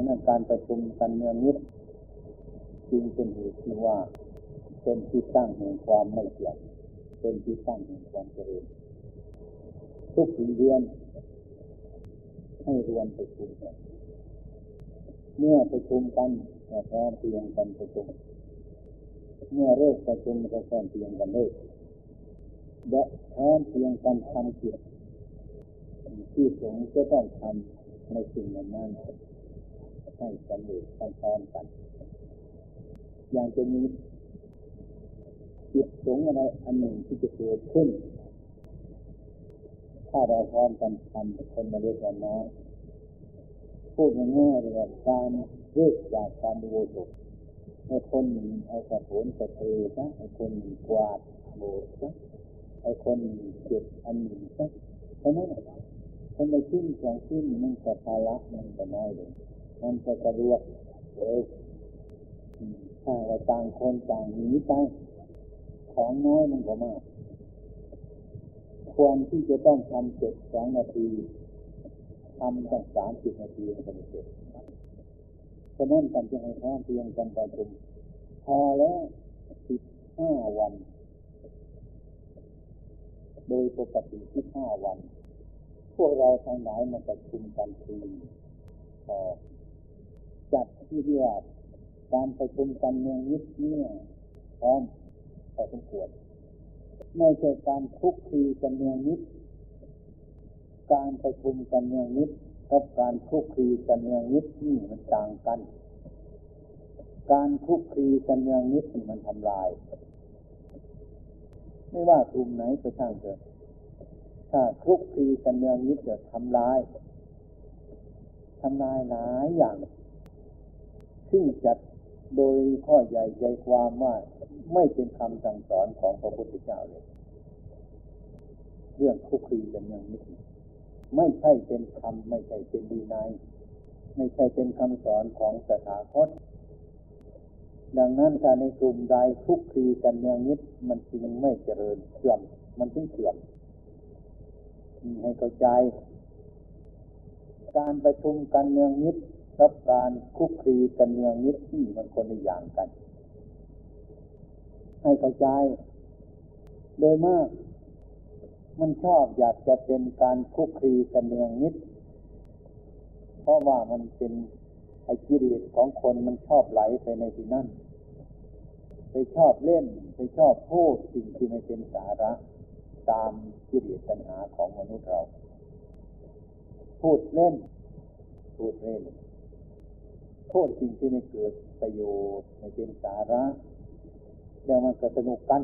ฉะนั้นการประชุมกันเนืองนิดจึงเป็นเหตุที่ว่า เป็นที่ตั้งแห่งความไม่เที่ยงเป็นที่ตั้งแห่งความเจริญทุกเดือน ให้รวมประชุมกันเมื่อประชุมกันก็พร้อมเพียงกันประชุม เมื่อเลิกประชุมก็พร้อมเพียงกันเลิกและพร้อมเพียงกันทำกิจที่สงฆ์จะต้องทำในสิ่งนั้นนั้น ให้สำเร็จพร้อมๆกัน อย่างจะมีจิตสงอะไรอันหนึ่งที่จะเกิดขึ้น ถ้าเราพร้อมกันทำคนละเล็กละน้อย พูดง่ายๆเลยว่าการเลิกจากการดูโบสถให้คนหนึ่งเอากระโถนกระเทซะให้คนหนึ่งกวาดโบสถ์ซะให้คนหนึ่งเก็บอันหนึ่งซะเพราะนั้นคนในชิ้นสองชิ้นมันก็ภาระมันก็น้อยลง มันจะสะดวกเร็วถ้าว่าต่างคนต่างหนีไป ของน้อยมันก็มาก ควรที่จะต้องทำเสร็จสองนาทีทำตั้งสามสิบนาทีมันก็ไม่เสร็จฉะนั้นการจะให้พร้อมเพียงกันประชุมพอแล้วสิบห้าวัน โดยปกติสิบห้าวัน พวกเราทั้งหลายมาประชุมกันทีพอ จัดที่เรียกการประชุมกันเมืองนิดเนี่ยพร้อมพอสมควรไม่ใช่การคุกคีกันเมืองนิด การประชุมกันเมืองนิดกับการคุกคีกันเมืองนิดนี่มันต่างกัน การคุกคีกันเมืองนิดนี่มันทำลาย ไม่ว่ากลุ่มไหนก็ช่างเถอะถ้าคุกคีกันเมืองนิดจะทำลายทำลายหลายอย่าง ซึ่งจัดโดยข้อใหญ่ใจความว่าไม่เป็นคำสั่งสอนของพระพุทธเจ้าเลย เรื่องคุกคีกันเมืองนิดไม่ใช่เป็นคำไม่ใช่เป็นดีนายไม่ใช่เป็นคำสอนของสถาคต ดังนั้นการในกลุ่มใดคุกคีกันเนืองนิด มันจึงไม่เจริญเสื่อม มันถึงเสื่อมให้เข้าใจ การประชุมกันเนืองนิด กับการคุกคีกันเนืองนิดที่มันคนละอย่างกัน ให้เข้าใจ โดยมาก มันชอบอยากจะเป็นการคุกคีกันเนืองนิด เพราะว่ามันเป็นไอ้กิเลสของคนมันชอบไหลไปในที่นั่น ไปชอบเล่น ไปชอบพูดสิ่งที่ไม่เป็นสาระตามกิเลสตัณหาของมนุษย์เรา พูดเล่น พูดเล่น พูดสิ่งที่ไม่เกิดประโยชน์ไม่เป็นสาระ แล้วมันก็สนุกกัน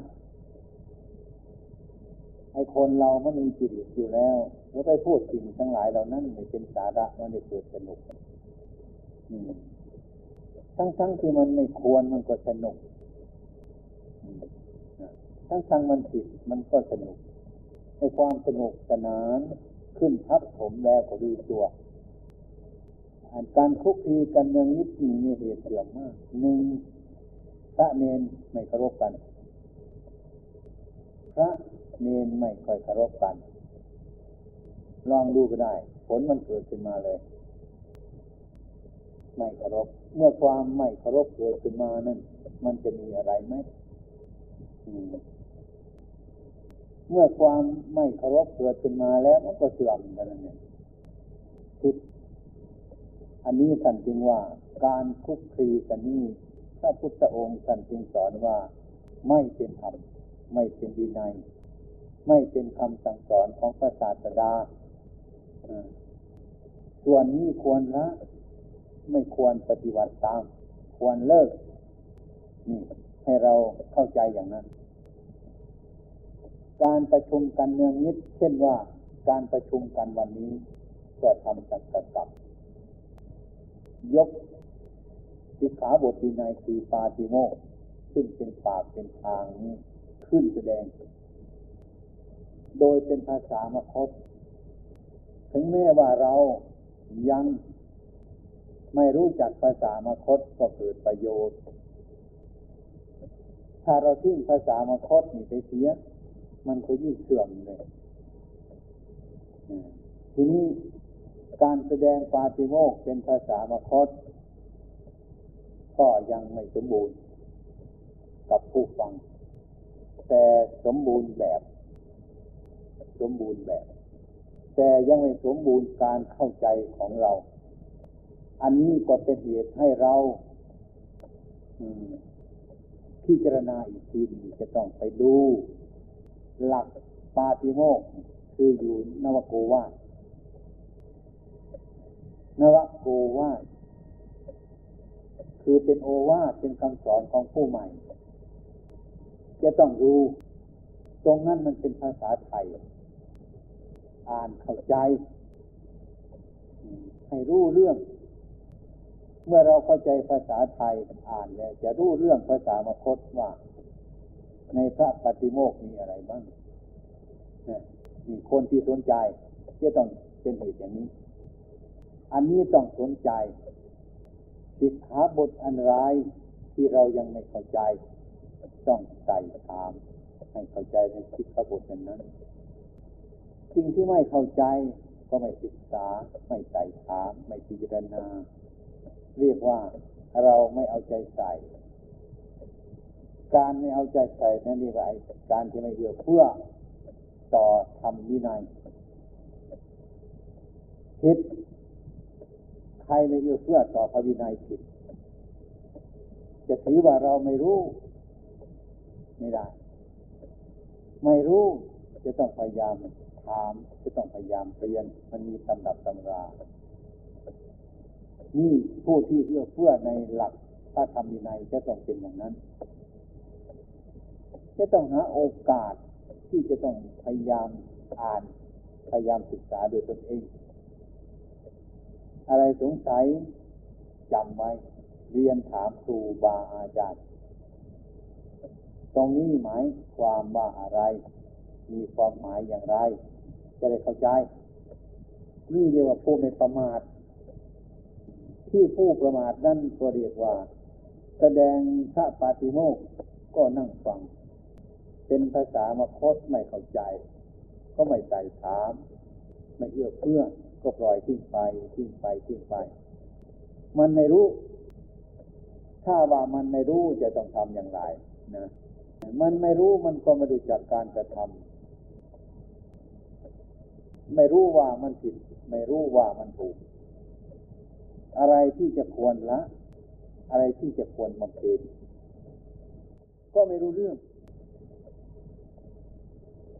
ไอ้คนเรามันมีจิตอยู่แล้วแล้วไปพูดสิ่งทั้งหลายเหล่านั้นไม่เป็นสาระมันไม่เกิดสนุกทั้งทั้งที่มันไม่ควรมันก็สนุกทั้งทั้งมันผิดมันก็สนุกในความสนุกสนานขึ้นทับผมแล้วก็ดูตัว การคุกคีกันเนืองนิดนี้มีเหตุเสื่อมมากหนึ่งพระเนนไม่เคารพกัน พระเนนไม่ค่อยเคารพกัน ลองดูก็ได้ ผลมันเกิดขึ้นมาเลย ไม่เคารพเมื่อความไม่เคารพเกิดขึ้นมานั้นมันจะมีอะไรไหมเมื่อความไม่เคารพเกิดขึ้นมาแล้วมันก็เสื่อมกันนั่นเองผิด อันนี้ท่านจึงว่าการคุกคีกันนี้พระพุทธองค์ท่านจึงสอนว่าไม่เป็นธรรมไม่เป็นดีในไม่เป็นคำสั่งสอนของพระศาสดาส่วนนี้ควรละไม่ควรปฏิบัติตาม ควรเลิก นี่ ให้เราเข้าใจอย่างนั้น การประชุมกันเนืองนิด เช่นว่าการประชุมกันวันนี้ เพื่อทำสังกัดกับ ยกสิขาบทีในคือปาติโมกซึ่งเป็นปากเป็นทางนี้ขึ้นแสดง โดยเป็นภาษามคต ถึงแม้ว่าเรายังไม่รู้จักภาษามคตก็เกิดประโยชน์ ถ้าเราทิ้งภาษามคตนี่ไปเสีย มันก็ยิ่งเสื่อมเลยทีนี้ การแสดงปาติโมกเป็นภาษามคต ก็ยังไม่สมบูรณ์ กับผู้ฟัง แต่สมบูรณ์แบบ สมบูรณ์แบบ แต่ยังไม่สมบูรณ์การเข้าใจของเรา อันนี้ก็เป็นเหตุให้เราพิจารณาอีกทีนึงจะต้องไปดู หลักปาติโมกคืออยู่นวโกวาท นวโกวาทคือเป็นโอวาทเป็นคำสอนของผู้ใหม่ จะต้องรู้ ตรงนั้นมันเป็นภาษาไทย อ่านเข้าใจ ให้รู้เรื่อง เมื่อเราเข้าใจภาษาไทยอ่านแล้ว จะรู้เรื่องภาษามคตว่า ในพระปฏิโมกมีอะไรบ้างมีคนที่สนใจจะต้องเป็นเหตุอย่างนี้ อันนี้ต้องสนใจสิกขาบทอันร้ายที่เรายังไม่เข้าใจ ต้องใส่ถาม ให้เข้าใจในสิกขาบทนั้น สิ่งที่ไม่เข้าใจก็ไม่ศึกษา ไม่ใส่ถาม ไม่พิจารณา เรียกว่าเราไม่เอาใจใส่ การไม่เอาใจใส่นั่นนี่ว่าการที่ไม่เอื้อเพื่อต่อธรรมวินัยผิด ใครไม่เอื้อเฟื้อต่อพระวินัยผิด จะถือว่าเราไม่รู้ ไม่ได้ ไม่รู้จะต้องพยายามถามจะต้องพยายามเรียน มันมีตำรับตำรา นี่ผู้ที่เอื้อเฟื้อในหลักพระธรรมวินัยจะต้องเป็นอย่างนั้น จะต้องหาโอกาสที่จะต้องพยายามอ่าน พยายามศึกษาโดยตนเอง อะไรสงสัยจำไว้ เรียนถามครูบาอาจารย์ ตรงนี้หมายความว่าอะไร มีความหมายอย่างไร จะได้เข้าใจ นี่เรียกว่าผู้ไม่ประมาท ที่ผู้ประมาทนั่นก็เรียกว่า แสดงพระปาติโมกก็นั่งฟัง เป็นภาษามคตไม่เข้าใจ ก็ไม่ใส่ถาม ไม่เอื้อเฟื้อ ก็ปล่อยทิ้งไปทิ้งไปทิ้งไป มันไม่รู้ ถ้าว่ามันไม่รู้จะต้องทำอย่างไรนะมันไม่รู้มันก็ไม่รู้จักการกระทำไม่รู้ว่ามันผิด ไม่รู้ว่ามันถูก อะไรที่จะควรละ อะไรที่จะควรบำเพ็ญก็ไม่รู้เรื่อง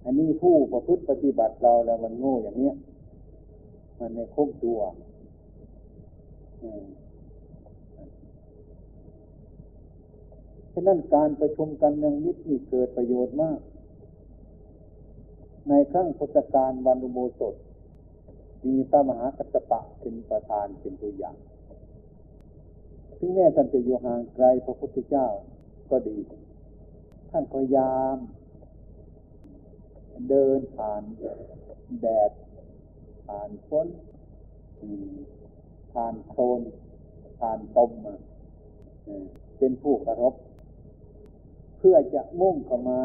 อันนี้ผู้ประพฤติปฏิบัติเราแล้วมันโง่อย่างเนี้ย มันไม่คบตัวฉะนั้นการประชุมกันเนืองนิดนี่เกิดประโยชน์มาก ในครั้งพุทธกาลวันอุโบสถ มีพระมหากัตปะเป็นประธานเป็นตัวอย่าง ถึงแม้ท่านจะอยู่ห่างไกลพระพุทธเจ้าก็ดี ท่านพยายาม เดินผ่านแดด ผ่านฝนผ่านโคลนผ่านตมมาเป็นผู้กระรบเพื่อจะมุ่งเข้ามา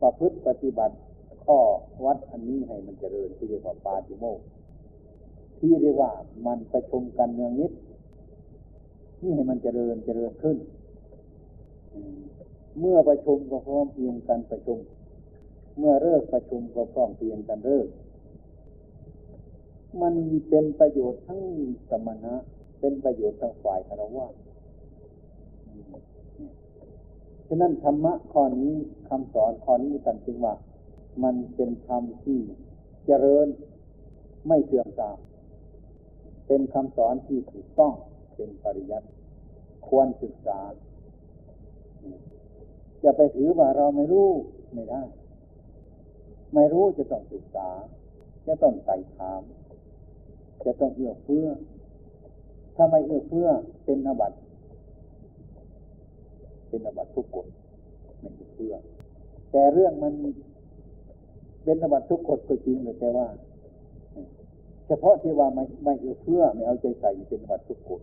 ประพฤติปฏิบัติ ข้อวัดอันนี้ให้มันเจริญที่เรียกว่าปาติโมกที่เรียกว่ามันประชุมกันเนืองนิด นี่ให้มันเจริญเจริญขึ้น เมื่อประชุมก็พร้อมเพียงกันประชุม เมื่อเลิกประชุมก็พร้อมเพียงกันเลิก มันเป็นประโยชน์ทั้งสมณะ เป็นประโยชน์ทั้งฝ่ายคารวะฉะนั้นธรรมะข้อนี้คำสอนข้อนี้ตันจึงว่า มันเป็นธรรมที่เจริญไม่เสื่อมทราม เป็นคำสอนที่ถูกต้องเป็นปริยัติควรศึกษา จะไปถือว่าเราไม่รู้ไม่ได้ ไม่รู้จะต้องศึกษา จะต้องไต่ถาม จะต้องเอื้อเฟื้อ ถ้าไม่เอื้อเฟื้อเป็นอบัตเป็นอบัตทุกกฎไม่เอื้อเฟื้อ แต่เรื่องมันเป็นอบัตทุกกฎก็จริงแต่ว่า เฉพาะที่ว่าไม่ไม่เอื้อเฟื้อไม่เอาใจใส่เป็นอบัตทุกกฎ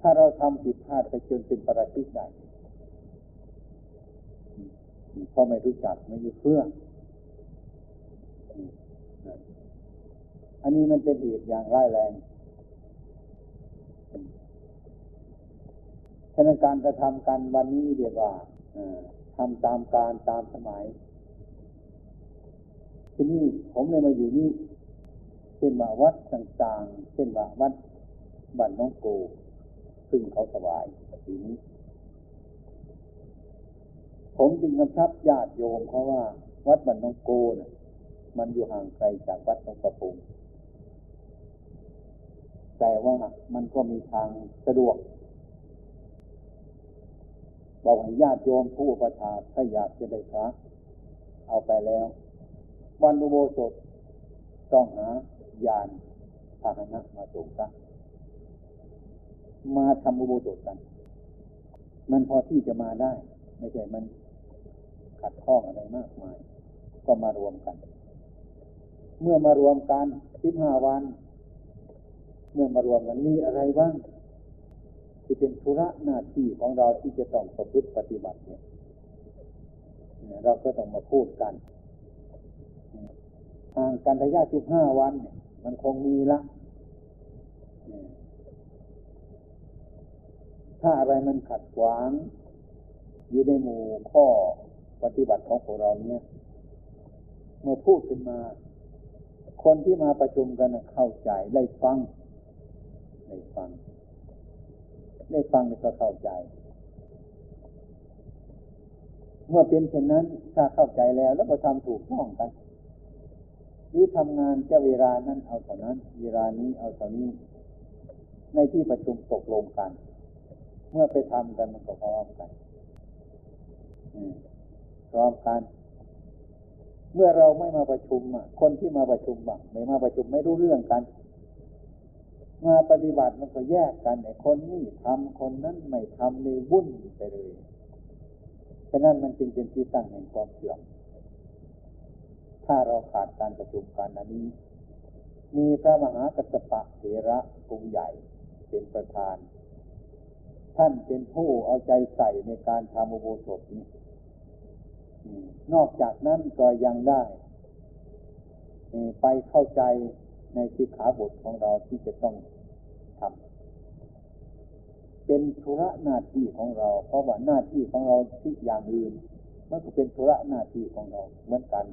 ถ้าเราทำผิดพลาดไปจนเป็นปราชิกได้เพราะไม่รู้จักไม่เอื้อเฟื้อ อันนี้มันเป็นเหตุอย่างร้ายแรง ฉะนั้นการกระทำกันวันนี้เรียกว่าทำตามการตามสมัย ที่นี่ผมเลยมาอยู่นี่เช่นว่าวัดต่างๆ เช่นว่าวัดบ้านน้องโก ซึ่งเขาสบายปีนี้ ผมจึงกำชับญาติโยมเขาว่า วัดบ้านน้องโกนะ่ะมันอยู่ห่างไกลจากวัดตรงประปุง แต่ว่ามันก็มีทางสะดวกบอกให้ญาติโยมผู้ประชาถ้าอยากจะได้พระเอาไปแล้ววันอุโบสถต้องหายานพาหนะมาส่งพระมาทำอุโบสถกัน มันพอที่จะมาได้ ไม่ใช่มันขัดข้องอะไรมากมาย ก็มารวมกัน เมื่อมารวมกันสิบห้าวัน เมื่อมารวมกันมีอะไรบ้างที่เป็นธุระหน้าที่ของเราที่จะต้องประพฤติปฏิบัติเนี่ยเราก็ต้องมาพูดกันห่างกันระยะสิบห้าวันเนี่ย มันคงมีละถ้าอะไรมันขัดขวาง อยู่ในหมู่ข้อปฏิบัติของพวกเราเนี่ย เมื่อพูดขึ้นมา คนที่มาประชุมกันเข้าใจได้ฟัง ได้ฟัง ได้ฟังก็เข้าใจ เมื่อเป็นเช่นนั้นถ้าเข้าใจแล้ว แล้วก็ทำถูกต้องกัน หรือทำงานเจะเวลานั้นเอาเท่านั้น เวลานี้เอาเท่านี้ ในที่ประชุมตกลงกัน เมื่อไปทำกันมันก็พร้อมกันพร้อมกันเมื่อเราไม่มาประชุมคนที่มาประชุมบ้างไม่มาประชุมไม่รู้เรื่องกัน มาปฏิบัติมันก็แยกกันไอ้คนนี่ทำคนนั้นไม่ทำในวุ่นไปเลย ฉะนั้นมันจึงเป็นที่ตั้งแห่งความเสื่อม ถ้าเราขาดการประชุมกันอันนี้ มีพระมหากัสปะเถระกรุงใหญ่เป็นประธาน ท่านเป็นผู้เอาใจใส่ในการทำอุโบสถนี้นอกจากนั้นก็ยังได้ ไปเข้าใจ ในสิกขาบทของเราที่จะต้องทำเป็นธุระหน้าที่ของเรา เพราะว่าหน้าที่ของเราที่อย่างอื่นมันก็เป็นธุระหน้าที่ของเราเหมือนกัน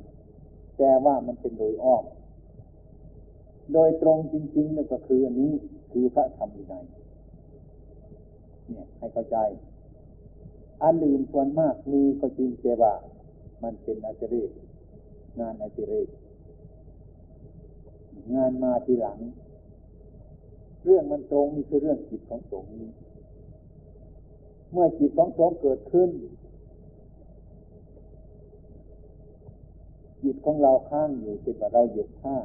แต่ว่ามันเป็นโดยอ้อม โดยตรงจริงๆนั่นก็คืออันนี้คือพระธรรมวินัยเนี่ยให้เข้าใจ อันอื่นส่วนมากมีก็จริงแต่ว่า มันเป็นอาจริกงานอาจริก งานมาทีหลัง เรื่องมันตรงนี่คือเรื่องจิตของสงฆ์นี้เมื่อจิตของสงฆ์เกิดขึ้น จิตของเราข้างอยู่เช่นว่าเราเหยียบผ้า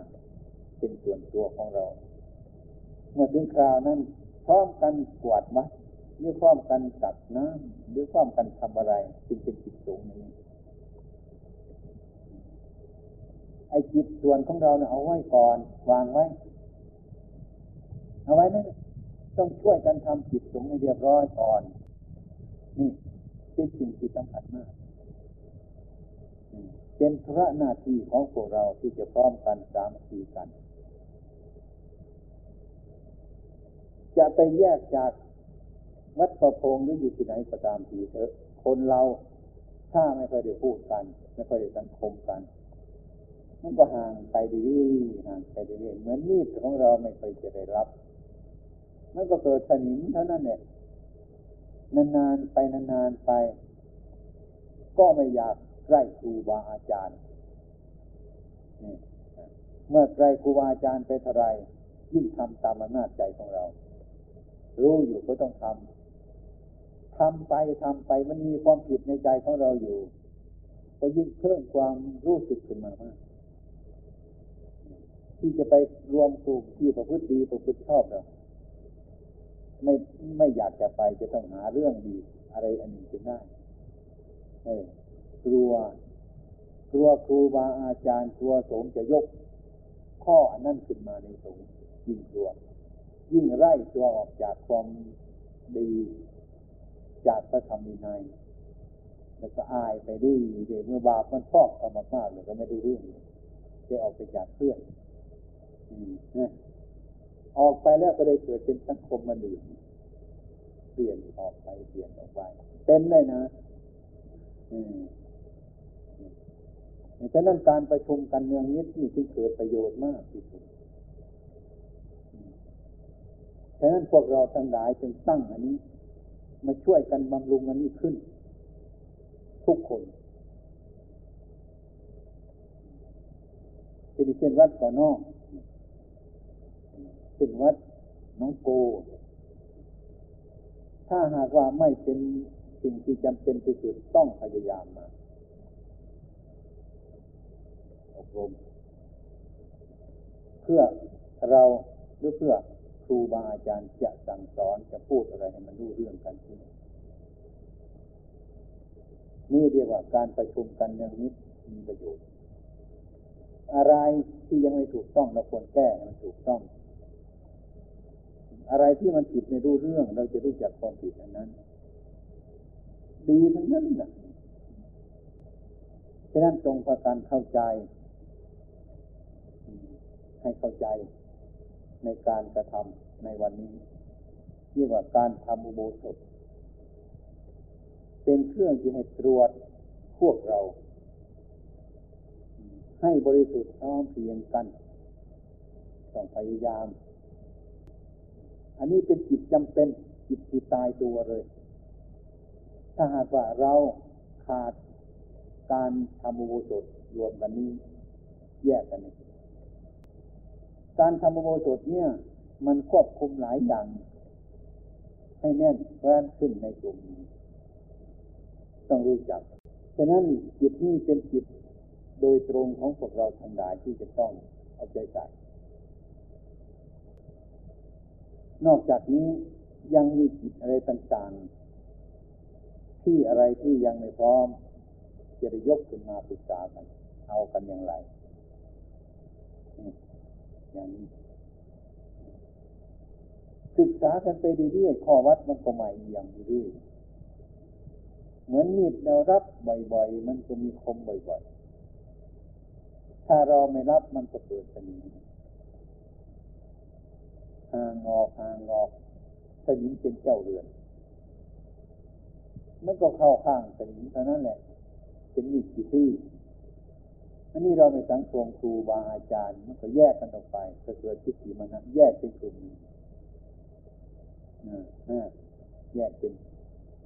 เป็นส่วนตัวของเรา เมื่อถึงคราวนั้นพร้อมกันกวาดวัดหรือพร้อมกันตักน้ำหรือพร้อมกันทำอะไรจึงเป็นจิตสูงนี้ ไอ้จิตส่วนของเราเนี่ยเอาไว้ก่อน วางไว้ เอาไว้นั่นต้องช่วยกันทำจิตสงให้เรียบร้อยก่อน นี่เป็นสิ่งที่สำคัญมาก เป็นธุระหน้าที่ของพวกเราที่จะพร้อมกันสามสี่กัน จะไปแยกจากวัดประพงหรืออยู่ที่ไหนก็ตามทีเถอะ คนเราถ้าไม่เคยได้พูดกัน ไม่เคยได้สังคมกัน มันก็ห่างไปดีห่างไปเรื่อยเหมือนมีดของเราไม่เคยจะได้รับ มันก็เกิดสนิมเท่านั้นเนี่ยนานๆไปนานๆไป ก็ไม่อยากใกล้ครูบาอาจารย์เมื่อใกล้ครูบาอาจารย์ไปเท่าไรยิ่งทำตามอำนาจใจของเรา รู้อยู่ก็ต้องทำทำไปทำไปมันมีความผิดในใจของเราอยู่ ก็ยิ่งเพิ่มความรู้สึกขึ้นมามาก ที่จะไปรวมกลุ่มที่ประพฤติดีประพฤติชอบเราไม่ไม่อยากจะไปจะต้องหาเรื่องดี อะไรอันหนึ่งจะได้เออกลัวกลัวครูบาอาจารย์กลัวสงจะยก ข้ออันนั้นขึ้นมาในสงยิ่งกลัว ยิ่งไล่ตัวออกจากความดีจากพระธรรมวินัยแล้วก็อายไปดีเดี๋ยวเมื่อบาปมันพอกเข้ามมากเลยก็ไม่ดูเรื่องเลยจะออกไปจากเพื่อน ออกไปแล้วก็เลยเกิดเป็นสังคมมาดื่นเปลี่ยนออกไปเปลี่ยนออกไปเป็นเลยนะอืมฉะนั้นการประชุมกันเนืองนิดนี่ที่เกิดประโยชน์มากที่สุดฉะนั้นพวกเราทั้งหลายจึงตั้งอันนี้ มาช่วยกันบำรุงอันนี้ขึ้น ทุกคนเป็นเช่นวัดก่อนนอก เป็นวัดน้องโก ถ้าหากว่าไม่เป็นสิ่งที่จำเป็นที่สุดต้องพยายามมาอบรมเพื่อเราหรือเพื่อครูบาอาจารย์จะสั่งสอนจะพูดอะไรให้มันรู้เรื่องกันขึ้นนี่เรียกว่าการประชุมกันเนืองนิดมีประโยชน์ อะไรที่ยังไม่ถูกต้องเราควรแก้ให้มันถูกต้อง อะไรที่มันผิดไม่รู้เรื่อง เราจะรู้จักความผิดอันนั้น ดีทั้งนั้นนะฉะนั้นตรงประการเข้าใจ ให้เข้าใจในการกระทำในวันนี้เรียกว่าการทำอุโบสถ เป็นเครื่องที่ให้ตรวจพวกเรา ให้บริสุทธิ์พร้อมเพียงกัน ต้องพยายาม อันนี้เป็นจิตจำเป็นจิตที่ตายตัวเลย ถ้าหากว่าเราขาดการทำอุโบสถรวมกันนี้ แยกกันนี้การทำอุโบสถเนี่ย มันควบคุมหลายอย่าง ให้แน่นแฟ้นขึ้นในกลุ่มนี้ต้องรู้จัก ฉะนั้นจิตนี้เป็นจิตโดยตรงของพวกเราทั้งหลายที่จะต้องเอาใจใส่ นอกจากนี้ยังมีจิตอะไรต่างๆ ที่อะไรที่ยังไม่พร้อม จะได้ยกขึ้นมาปรึกษากัน เอากันอย่างไร อย่างนี้ศึกษากันไปเรื่อยๆ ข้อวัดมันก็ใหม่อย่างเรื่อยเหมือนมีดเรารับบ่อยๆ มันก็มีคมบ่อยๆ ถ้าเราไม่รับมันก็เกิดสนิม ห่างออกห่างออกสนิมเป็นเจ้าเรือนมันก็เข้าข้างสนิมเท่านั้นแหละ เป็นมีดที่ทื่ออันนี้เราไม่สังคมครูบาอาจารย์ มันก็แยกกันออกไปก็เกิดทิฏฐิมันนะแยกเป็นกลุ่มแยกเป็น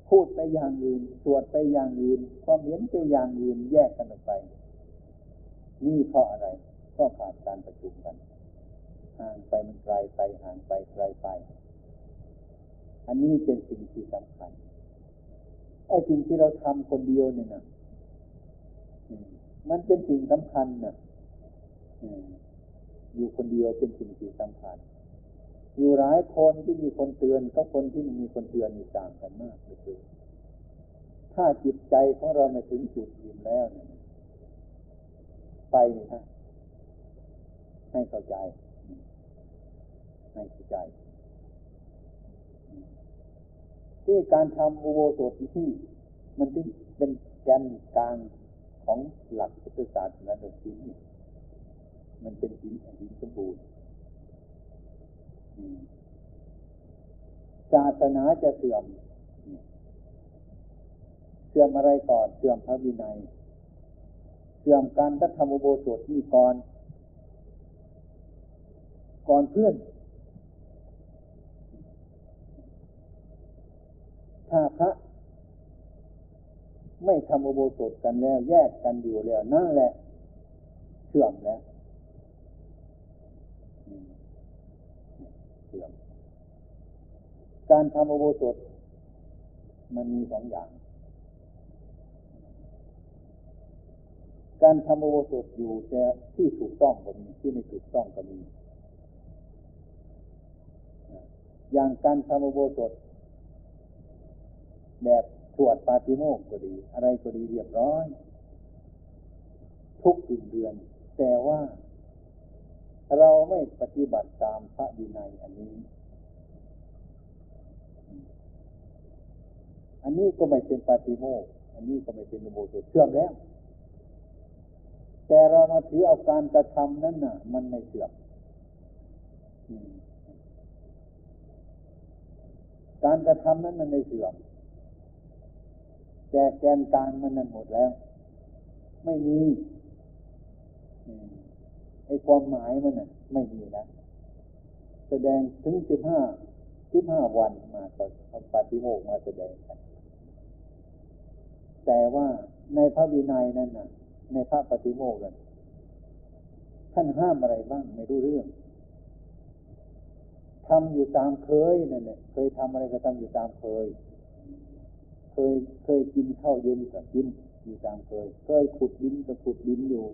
พูดไปอย่างอื่นสวดไปอย่างอื่น ความเห็นไปอย่างอื่น แยกกันออกไป นี่เพราะอะไรเพราะขาดการประชุมกัน ห่างไปมันไกลไปห่างไปไกลไป อันนี้เป็นสิ่งที่สำคัญไอ้สิ่งที่เราทำคนเดียวเนี่ยนะมันเป็นสิ่งสำคัญนะอยู่คนเดียวเป็นสิ่งที่สำคัญ อยู่หลายคนที่มีคนเตือนก็คนที่ไม่มีคนเตือนมีต่างกันมากเลยถ้าจิตใจของเราไม่ถึงจุดอิ่มแล้วเนี่ยไปนี่ฮะให้เข้าใจ ให้เข้าใจ ที่การทำอุโบสถที่ มันที่เป็นแกนกลางของหลักพุทธศาสนาโดยทิ้นี่มันเป็นหินหินสมบูรณ์ศาสนาจะเสื่อม เสื่อมอะไรก่อน เสื่อมพระวินัย เสื่อมการกระทำอุโบสถที่ก่อน ก่อนเพื่อน ถ้าพระ ไม่ทำอุโบสถกันแล้ว แยกกันอยู่แล้วนั่นแหละเสื่อมแล้วเสื่อม การทำอุโบสถ มันมีสองอย่าง การทำอุโบสถอยู่แต่ที่ถูกต้องก็มีที่ไม่ถูกต้องก็มีอย่างการทำอุโบสถ แบบสวดปาติโมกก็ดี อะไรก็ดีเรียบร้อย ทุกอึ่งเดือน แต่ว่า เราไม่ปฏิบัติตามพระดีนัยอันนี้ อันนี้ก็ไม่เป็นปาติโมกอันนี้ก็ไม่เป็นโมโสเชื่อมแล้ว แต่เรามาถือเอาการกระทำนั้นน่ะ มันไม่เสื่อมการกระทำนั้นมันไม่เสื่อม แต่แกนกลางมันนั้นหมดแล้ว ไม่มีไอ้ความหมายมันน่ะ ไม่มีแล้วแสดงถึงสิบห้าสิบห้าวันมาต่อปฏิโมกมาแสดงกัน แต่ว่าในพระวินัยนั้นน่ะ ในพระปฏิโมกนั้นท่านห้ามอะไรบ้างไม่รู้เรื่องทำอยู่ตามเคยนั่นแหละเคยทำอะไรก็ทำอยู่ตามเคย เคยเคยกินข้าวเย็นก็กินอยู่ตามเคย เคยขุดดินก็ขุดดินอยู่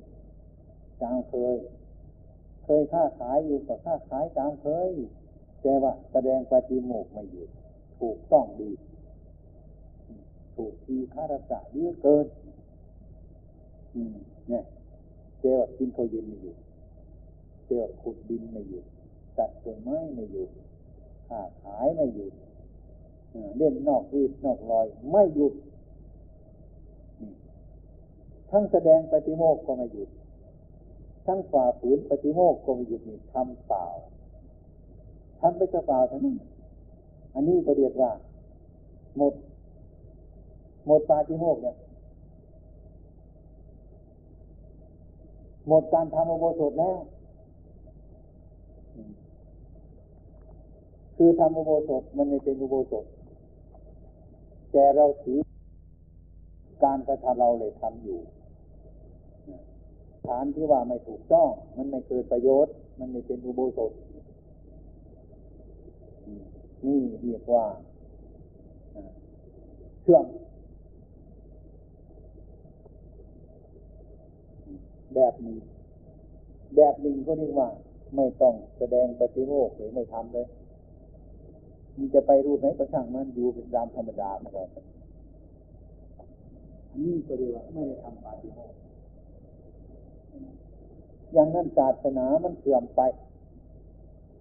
ตามเคย เคยค้าขายอยู่ก็ค้าขายตามเคย แต่ว่าแสดงปฏิโมกไม่หยุดถูกต้องดี ถูกทีฆารสะเยอะเกิน อืม เนี่ยเจ้ากินข้าวเย็นไม่อยู่เจ้าขุดดินไม่อยู่ตัดต้นไม้ไม่หยุดค้าขายไม่หยุด เล่นนอกรีดนอกรอย ไม่หยุด ทั้งแสดงปฏิโมกก็ไม่หยุด ทั้งฝ่าฝืนปฏิโมกก็ไม่หยุดนี่ทำเปล่าทำไปเปล่าเท่านั้นอันนี้ก็เรียกว่า หมด หมดปาฏิโมกเนี่ยหมดการทำอโบสถแล้ว คือทำอุโบสถมันไม่เป็นอุโบสถ แต่เราถือการกระทำเราเลยทำอยู่ฐานที่ว่าไม่ถูกต้อง มันไม่เกิดประโยชน์ มันไม่เป็นอุโบสถนี่เรียกว่าเชื่อม แบบนี้ แบบหนึ่งก็เรียกว่า ไม่ต้องแสดงปฏิโมกข์หรือไม่ทำเลย มันจะไปรูปไหนก็ช่างมันอยู่เป็นตามธรรมดามันก็นี่ก็เรียกว่าไม่ได้ทำปาฏิโมกข์อย่างนั้นศาสนามันเสื่อมไป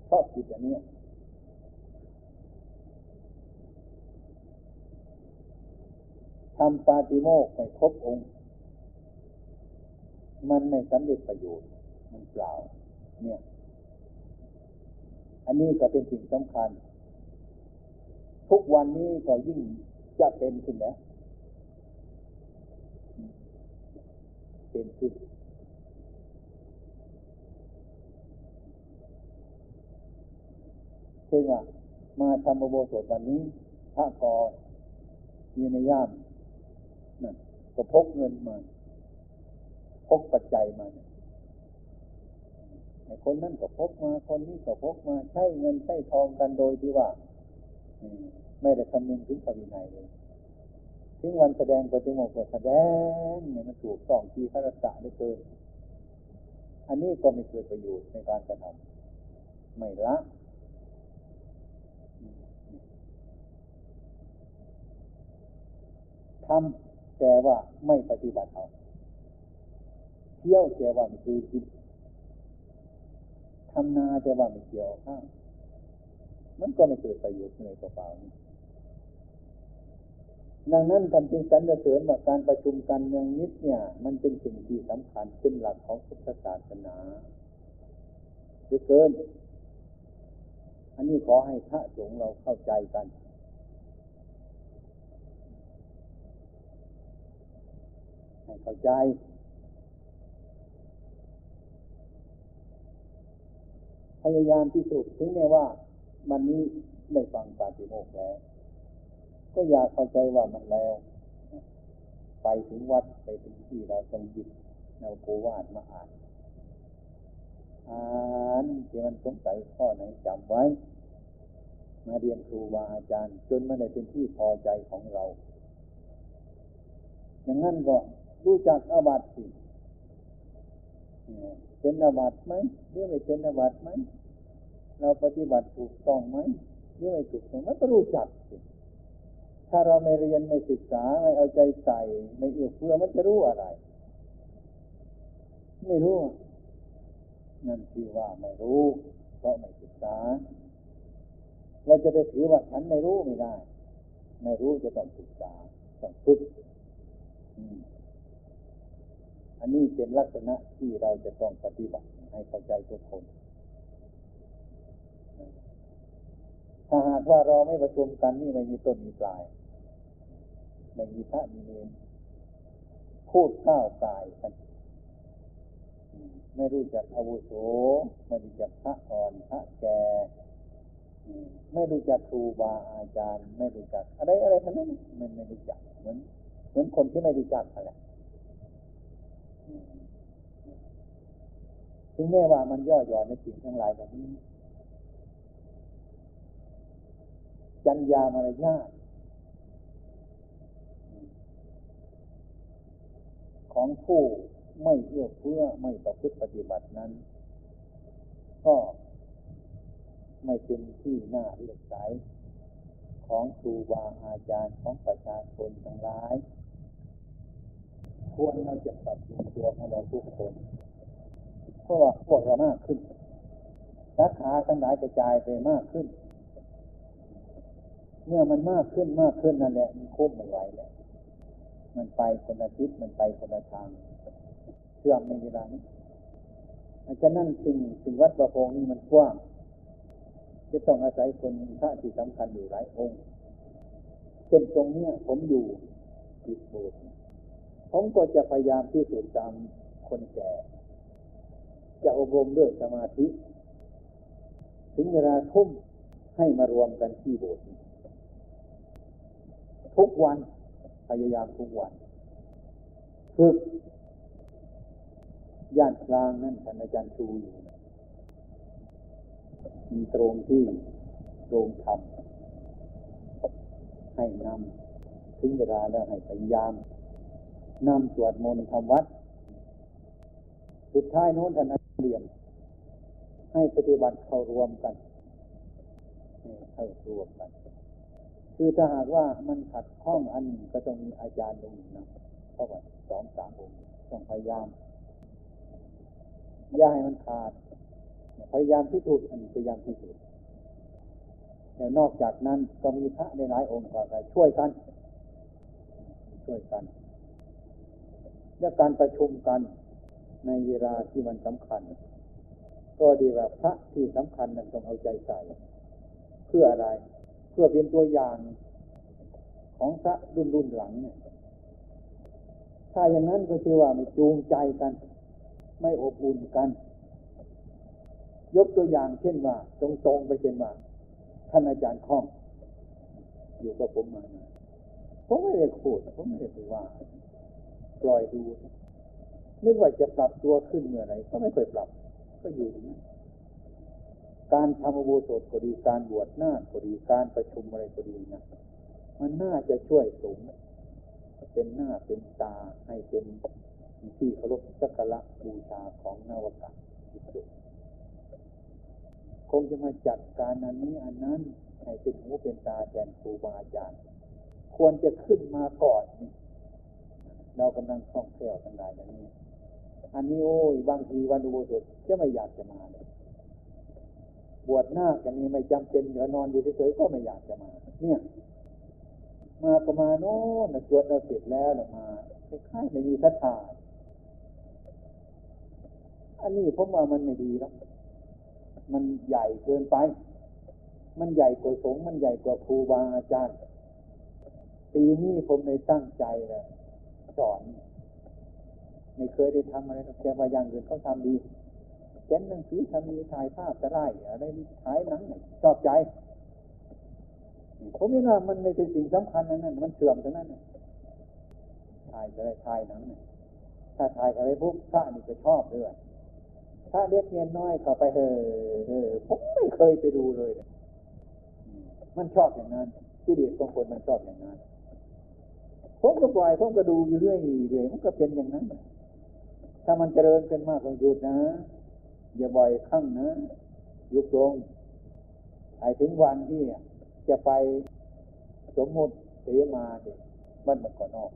เพราะจิตอันนี้ทำปาฏิโมกข์ไม่ครบองค์ มันไม่สำเร็จประโยชน์ มันเปล่า เนี่ย อันนี้ก็เป็นสิ่งสำคัญ ทุกวันนี้ก็ยิ่งจะเป็นขึ้นแล้ว เป็นขึ้น เช่นว่า มาทำโบสถวันนี้ พระกอยู่ในย่ามนั่นก็พกเงินมา พกปัจจัยมาคนนั้นก็พกมา คนนี้ก็พกมา ใช้เงินใช้ทองกันโดยที่ว่า ไม่ได้คำนึงถึงปรินัยเลย ถึงวันแสดงปฏิโมกข์แสดงเนี่ยมันถูกต้องที่พระรัตะได้เกิน อันนี้ก็ไม่เกิดประโยชน์ในการกระทำไม่ละทำแต่ว่าไม่ปฏิบัติเอาเที่ยวแต่ว่าไม่คือกินทำนาแต่ว่าไม่เกี่ยวข้าง มันก็ไม่เกิดประโยชน์เลยเปล่าๆนี่ดังนั้นท่านจึงสรรเสริญว่าการประชุมกันเมืองนิดเนี่ย มันเป็นสิ่งที่สำคัญเป็นหลักของพุทธศาสนาหรือเกิน อันนี้ขอให้พระสงฆ์เราเข้าใจกัน ให้เข้าใจพยายามที่สุดถึงแม้ว่า วันนี้ได้ฟังปาฏิโมกข์แล้ว ก็อยากเข้าใจว่ามันแล้ว ไปถึงวัดไปถึงที่เราต้องจิตเราโกวาดมาอ่านอ่านที่มันสงสัยข้อไหนจำไว้ มาเรียนครูบาอาจารย์ จนมันได้เป็นที่พอใจของเรา อย่างนั้นก็รู้จักอาบัติสิเป็นอาบัติไหมหรือไม่เป็นอาบัติไหม เราปฏิบัติถูกต้องไหมหรือไม่ถูกต้องมันก็รู้จักสิถ้าเราไม่เรียนไม่ศึกษาไม่เอาใจใส่ ไม่เอื้อเฟื้อมันจะรู้อะไร ไม่รู้ นั่นคือว่าไม่รู้เพราะไม่ศึกษา เราจะไปถือว่าฉันไม่รู้ไม่ได้ ไม่รู้จะต้องศึกษาต้องฝึกอันนี้เป็นลักษณะที่เราจะต้องปฏิบัติให้เข้าใจทุกคน ถ้าหากว่าเราไม่ประชุมกันนี่ไม่มีต้นมีปลาย ไม่มีพระมีเนรพูดก้าวกายกัน ไม่รู้จักอาวุโสไม่รู้จักพระอ่อนพระแก่ไม่รู้จักครูบาอาจารย์ ไม่รู้จัก อะไรอะไรทั้งนั้นมันไม่รู้จักเหมือนเหมือนคนที่ไม่รู้จักอะไรถึงแม้ว่ามันย่อหย่อนในสิ่งทั้งหลายแบบนี้ จัญญามารยาทของผู้ไม่เอื้อเฟื้อไม่ประพฤติปฏิบัตินั้น ก็ไม่เป็นที่น่าเลือกใสของครูบาอาจารย์ของประชาชนทั้งหลาย ควรเราจะปรับปรุงตัวของเราทุกคนเพราะว่าพวกเรามากขึ้นสาขาทั้งหลายกระจายไปมากขึ้น เมื่อมันมากขึ้นมากขึ้นนั่นแหละมันคุ้มไม่ไหวแล้วมันไปคนละทิศมันไปคนละทางเชื่อมในเวลานี้ฉะนั้นสิ่งสิ่งวัดประพงนี้มันกว้างจะต้องอาศัยคนพระที่สำคัญอยู่หลายองค์เช่นตรงเนี้ยผมอยู่ติดโบสถ์ผมก็จะพยายามที่สุดตามคนแก่ จะอบรมเรื่องสมาธิ ถึงเวลาทุ่มให้มารวมกันที่โบสถ์ ทุกวัน พยายามทุกวันฝึกย่านกลางนั่นท่านอาจารย์ชูอยู่มีตรงที่โรงธรรมให้นำถึงเวลาแล้วให้พยายามนำสวดมนต์ทำวัด สุดท้ายโน้นท่านเรียม ให้ปฏิบัติเข้ารวมกันเข้ารวมกัน คือถ้าหากว่ามันขัดข้องอันหนึ่งก็ต้องมีอาจารย์ลงนะเพราะว่าสองสามองค์ต้องพยายาม อย่าให้มันขาด พยายามที่สุดอันพยายามที่สุดแล้วนอกจากนั้นก็มีพระในหลายองค์ก็ช่วยกัน ช่วยกัน และการประชุมกันในเวลาที่มันสำคัญ ก็ดีว่าพระที่สำคัญนั้นต้องเอาใจใส่ เพื่ออะไร พื่อเป็นตัวอย่างของพระรุ่นรุ่นหลังเนี่ย ถ้าอย่างนั้นก็ชื่อว่าไม่จูงใจกัน ไม่อบอุ่นกัน ยกตัวอย่างเช่นว่า ตรงๆไปเช่นว่าท่านอาจารย์ข้อง อยู่กับผมมานะผมไม่ได้พูดผมไม่ได้ไปว่า ปล่อยดู นึกว่าจะปรับตัวขึ้นเมื่อไหร่ก็ไม่เคยปรับ ก็อยู่อย่างนั้น การทำอุโบสถก็ดีการบวชหน้าก็ดีการประชุมอะไรก็ดีนะมันน่าจะช่วยสูงเป็นหน้าเป็นตาให้เป็นที่เคารพสักการะบูชาของนวกะที่สุดคงจะมาจัดการอันนี้อันนั้นให้เป็นหูเป็นตาแทนครูบาอาจารย์ควรจะขึ้นมาก่อนนี่เรากำลังท่องเที่ยวทั้งหลายอย่างนี้ อันนี้โอ้ยบางทีวันอุโบสถจะไม่อยากจะมาเลย บวชหน้ากันนี้ไม่จำเป็นเหนือนอนอยู่เฉยๆก็ไม่อยากจะมา เนี่ย มาก็มาโน่นจวดเราเสร็จแล้วมาคล้ายๆไม่มีศรัทธาอันนี้ผมว่ามันไม่ดีแล้วมันใหญ่เกินไป มันใหญ่กว่าสงฆ์มันใหญ่กว่าครูบาอาจารย์ ปีนี้ผมเลยตั้งใจเลยสอน ไม่เคยได้ทำอะไรแต่ว่าอย่างอื่นเขาทำดี เขียนหนังสือทำมีถ่ายภาพจะได้อะไรถ่ายหนังชอบใจผมว่ามันไม่เป็นสิ่งสำคัญนั่นน่ะมันเสื่อมเท่านั้นถ่ายจะได้ถ่ายหนังถ้าถ่ายอะไรพวกพระนี่จะชอบด้วยถ้าเล็กเนียนน้อยเข้าไปเออผมไม่เคยไปดูเลยมันชอบอย่างนั้นที่เด็กบางคนมันชอบอย่างนั้นผมก็ปล่อยผมก็ดูอยู่เรื่อยเรื่อยมันก็เป็นอย่างนั้น ถ้ามันเจริญขึ้นมากก็หยุดนะ อย่าบ่อยครั้งนะยุกลงไอ้ถึงวันที่จะไปสมมติเสียมาเด็กบ้านมันก่อนนอก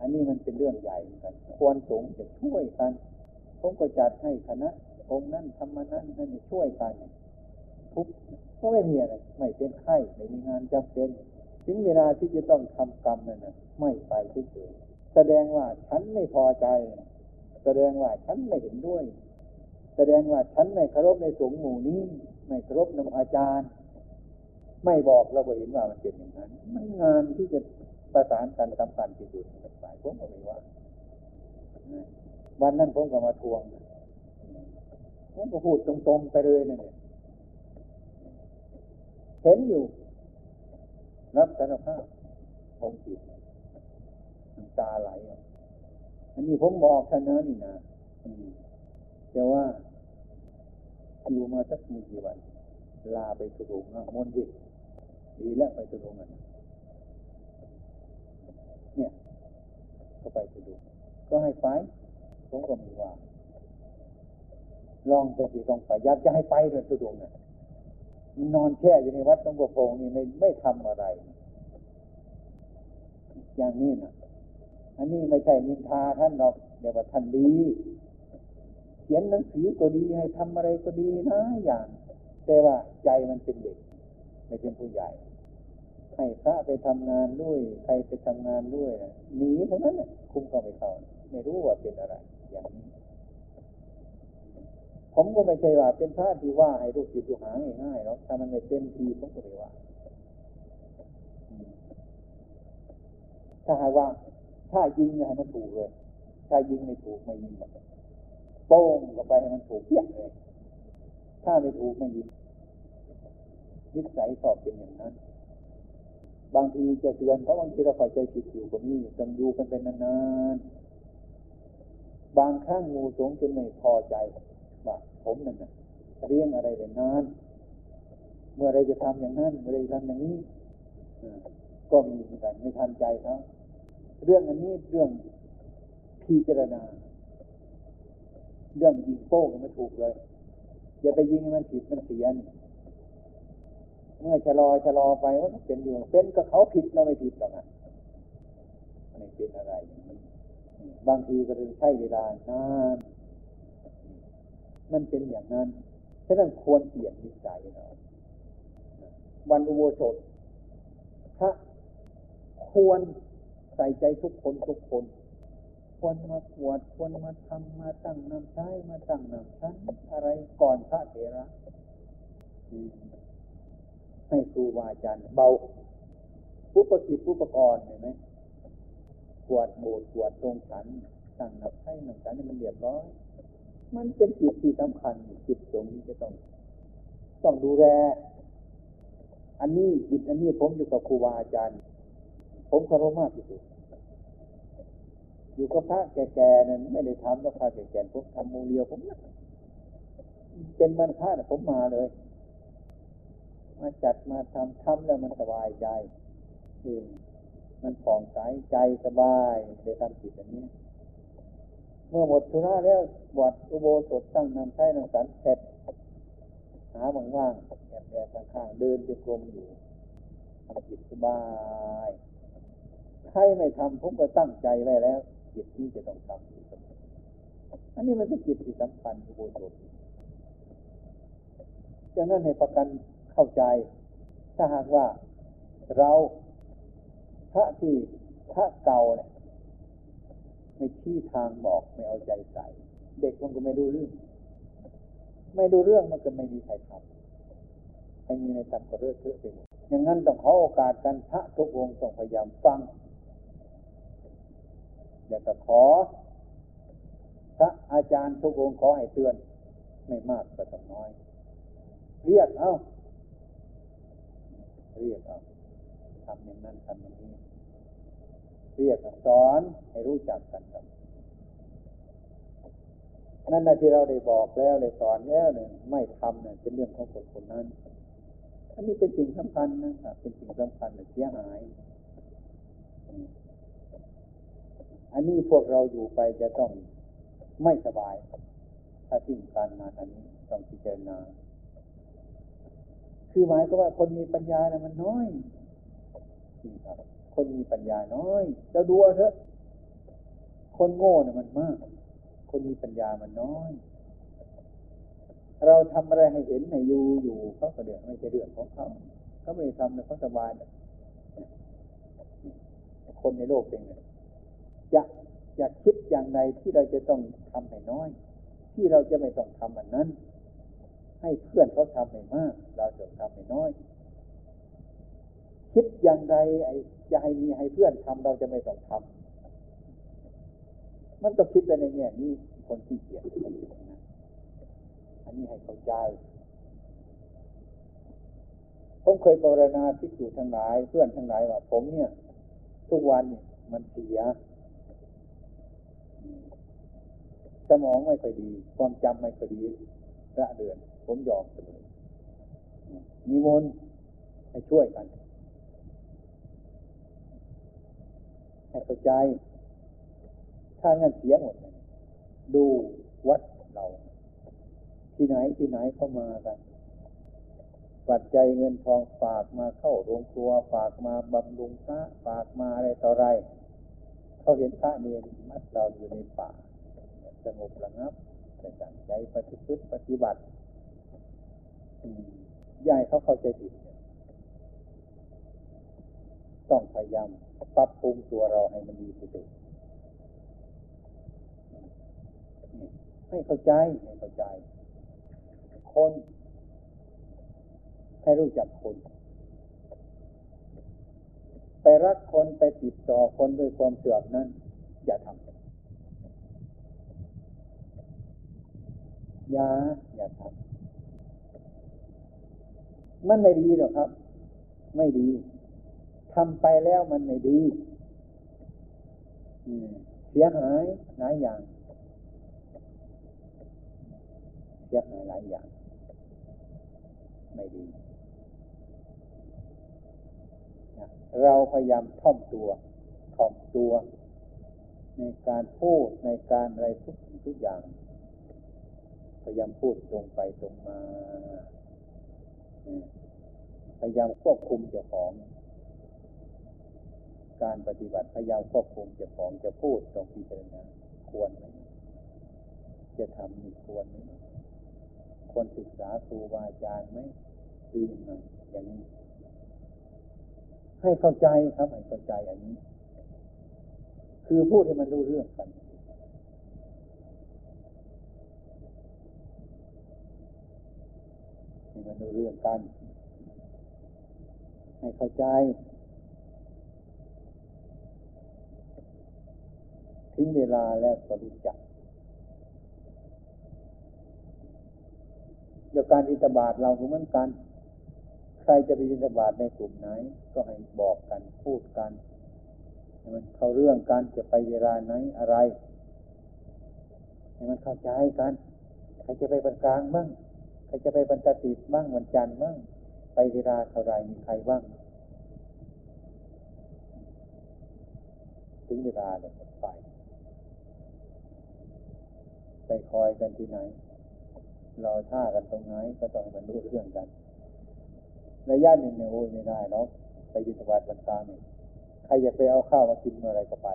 อันนี้มันเป็นเรื่องใหญ่กัน ควรสงจะช่วยกัน ผมก็จัดให้คณะ องค์นั้นธรรมนั้นนั่นช่วยกันทุกก็ไม่มีอะไร ไม่เป็นไข้ไม่มีงานจำเป็น ถึงเวลาที่จะต้องทำกรรมนั่นนะไม่ไปเฉยแสดงว่าฉันไม่พอใจ แสดงว่าฉันไม่เห็นด้วย แสดงว่าฉันไม่เคารพในสงฆ์หมู่นี้ ไม่เคารพนำอาจารย์ ไม่บอกเราก็เห็นว่ามันเป็นอย่างนั้น มันงานที่จะประสานกันสำคัญที่สุดกับสายผมก็ไม่ว่าวันนั้นผมก็มาทวงผมก็พูดตรงๆไปเลยนั่นเนี่ยเห็นอยู่ รับสารภาพผมผิดตาไหลอันนี้ผมบอกท่านนะนี่นะ แต่ว่าอยู่มาสักมีกี่วัน ลาไปสุดงมนดิดีแล้วไปสุดงกันเนี่ย ก็ไปสุดงก็ให้ไปผมก็มีว่า ลองไปสิลองไปอยากจะให้ไปเลยสุดงน่ะมันนอนแช่อยู่ในวัดต้องกโพงนี่ไม่ไม่ทำอะไร อย่างนี้นะอันนี้ไม่ใช่นินทาท่านหรอกเดี๋ยวว่าท่านดี เขียนหนังสือก็ดีให้ทำอะไรก็ดีนะอย่าง แต่ว่าใจมันเป็นเด็ก ไม่เป็นผู้ใหญ่ให้พระไปทำงานด้วย ใครไปทำงานด้วยหนีทั้งนั้นคุ้มก็ไม่เข้าไม่รู้ว่าเป็นอะไร อย่างนี้ ผมก็ไม่ใช่ว่า เป็นพระที่ว่าให้ลูกศิษย์ลูกหาง่ายๆหรอกถ้ามันไม่เต็มทีผมก็ไม่ว่าถ้าหากว่า ถ้ายิงให้มันถูกเลย ถ้ายิงไม่ถูกไม่ยิงแบบ โป้งก็ไปให้มันถูกเพี้ยเลย ถ้าไม่ถูกไม่ยิงนิสัยสอบเป็นอย่างนั้น บางทีจะเตือนเขาบางทีเราเข้าใจผิดอยู่ก็มีจำอยู่กันเป็นนานๆ บางครั้งงูสงจนไม่พอใจว่าผมนั่นนะเรียงอะไรเป็นนาน เมื่อไรจะทำอย่างนั้น เมื่อไรจะทำอย่างนี้ก็มีเหมือนกันไม่ทันใจเขาเรื่องอันนี้เรื่องพิจารณา เรื่องยิงโป้งมันถูกเลยอย่าไปยิงมันผิดมันเสียนี่เมื่อชะลอชะลอไปว่าเป็นอยู่เป็นก็เขาผิดเราไม่ผิดหรอกนะไม่เป็นอะไรบางทีก็ถึงใช้เวลานานมันเป็นอย่างนั้นฉะนั้นควรเปลี่ยนนิสัยเราวันอุโบสถถ้าควรใส่ใจทุกคนทุกคน ควรมาขวดควรมาทำมาตั้งน้ำใช้มาตั้งน้ำชั้นอะไรก่อนพระเถระให้ครูบาอาจารย์เบาผู้ประกิจผู้ประกรณ์เห็นไหมขวดโบสถ์ขวดตรงฉันตั้งน้ำใช้น้ำชั้นนี่มันเรียบร้อย มันเป็นจิตที่สำคัญจิตตรงนี้จะต้อง ต้องดูแลอันนี้จิตอันนี้ผมอยู่กับครูบาอาจารย์ ผมเคารพมากที่สุด อยู่กับพระแก่ๆนั้นไม่ได้ทำแล้วพระแก่ๆผมทำมูเดียวผมนะเป็นมันพระนะผมมาเลย มาจัดมาทำทำแล้วมันสบายใจเองมันผ่องใสใจสบายได้ทำจิตอันนี้ เมื่อหมดธุระแล้วบวชอุโบสถตั้งนำใช้นำสันเสร็จหาว่างๆแอบๆข้างๆเดินจงกรมอยู่ทำจิตสบาย ใครไม่ทำผมก็ตั้งใจไว้แล้ว จิตนี้จะต้องทำอยู่เสมออันนี้มันเป็นจิตที่สำคัญอุโบสถดังนั้นให้ประกันเข้าใจ ถ้าหากว่าเราพระที่พระเก่าเนี่ยไม่ชี้ทางบอกไม่เอาใจใส่ เด็กมันก็ไม่ดูเรื่อง ไม่ดูเรื่องมันก็ไม่มีใครทำไม่มีในทำก็เรื่อเทอะไปหมดอย่างนั้นต้องขอโอกาสกันพระทุกองค์ต้องพยายามฟัง อยากจะขอ พระอาจารย์ทุกองค์ขอให้เตือน ไม่มากก็ต้องน้อย เรียกเอาเรียกเอาทำอย่างนั้นทำอย่างนี้เรียกสอนให้รู้จักกันครับนั่นนะที่เราได้บอกแล้วได้สอนแล้วเนี่ยไม่ทำเนี่ยเป็นเรื่องของคนคนนั้นอันนี้เป็นสิ่งสำคัญนะครับเป็นสิ่งสำคัญเสียหาย อันนี้พวกเราอยู่ไปจะต้องไม่สบาย ถ้าทิ้งการงานอันนี้ต้องพิจารณา คือหมายก็ว่าคนมีปัญญานะมันน้อยนี่ครับ คนมีปัญญาน้อยเราดูเถอะ คนโง่เนี่ยมันมาก คนมีปัญญามันน้อย เราทำอะไรให้เห็นให้อยู่อยู่เขาก็เดือดไม่ใช่เรื่องของเขาเขาไม่ทำเนี่ยเขาสบายเนี่ยคนในโลกเป็นไง จะอยากคิดอย่างไรที่เราจะต้องทำให้น้อย ที่เราจะไม่ต้องทำอันนั้น ให้เพื่อนเขาทำให้มาก เราจะทำให้น้อย คิดอย่างไรไอ้จะให้มีให้เพื่อนทำเราจะไม่ต้องทำมันต้องคิดไปในแง่นี้คนที่เกียจคนที่นะอันนี้ให้เข้าใจผมเคยปรณาพิจูทั้งหลาย เพื่อนทั้งหลายว่าผมเนี่ย ทุกวันเนี่ยมันเสีย สมองไม่ค่อยดี ความจำไม่ค่อยดีระเดือน ผมยอมเสมอนิมนต์ให้ช่วยกัน ให้เข้าใจ ถ้างั้นเสียหมด ดูวัดเรา ที่ไหนที่ไหนเข้ามากันปัจจัยเงินทองฝากมาเข้าโรงครัว ฝากมาบำรุงพระฝากมาอะไรต่ออะไร เขาเห็นพระเนรมัดเราอยู่ในป่า สงบระงับแต่ตั้งใจปฏิพฤติปฏิบัติยายเขาเข้าใจผิดต้องพยายามปรับปรุงตัวเราให้มันดีที่สุดให้เข้าใจให้เข้าใจ คน ให้รู้จักคน ไปรักคนไปติดต่อคนด้วยความเสื่อมนั้นอย่าทำ อย่าอย่าทำมันไม่ดีหรอกครับ ไม่ดีทำไปแล้วมันไม่ดีเสียหายหลายอย่าง เสียหายหลายอย่าง ไม่ดี เราพยายามท่อมตัวท่อมตัว ในการพูดในการอะไรทุกสิ่งทุกอย่าง พยายามพูดตรงไปตรงมาพยายามควบคุมเจ้าของ การปฏิบัติพยายามควบคุมเจ้าของจะพูดตรงพิจารณาควรไหมจะทำมีควรไหมควรศึกษาครูบาอาจารย์ไหมคือยังไงอย่างนี้ ให้เข้าใจครับให้เข้าใจอันนี้ คือพูดให้มันรู้เรื่องกัน ให้มันรู้เรื่องกัน ให้เข้าใจ ถึงเวลาแล้วก็รู้จักเดี๋ยวการอิตบาทเราเหมือนกัน ใครจะไปบิณฑบาตในกลุ่มไหน ก็ให้บอกกันพูดกันให้มันเข้าเรื่องกันจะไปเวลาไหนอะไร ให้มันเข้าใจกัน ใครจะไปบรรกลางบ้าง รจะไปบรรจติดบ้างวันจันทร์บ้างไปเวลาเท่าไรมีใครบ้าง ถึงเวลาเลยไป ไปคอยกันที่ไหนรอท่ากันตรงไหนก็ต้องมันรู้เรื่องกันระยะหนึ่งเนี่ยโอ้ยไม่ได้เนาะไปยินสบายบรรกาเนี่ยใครอยากไปเอาข้าวมากินเมื่อไรก็ไป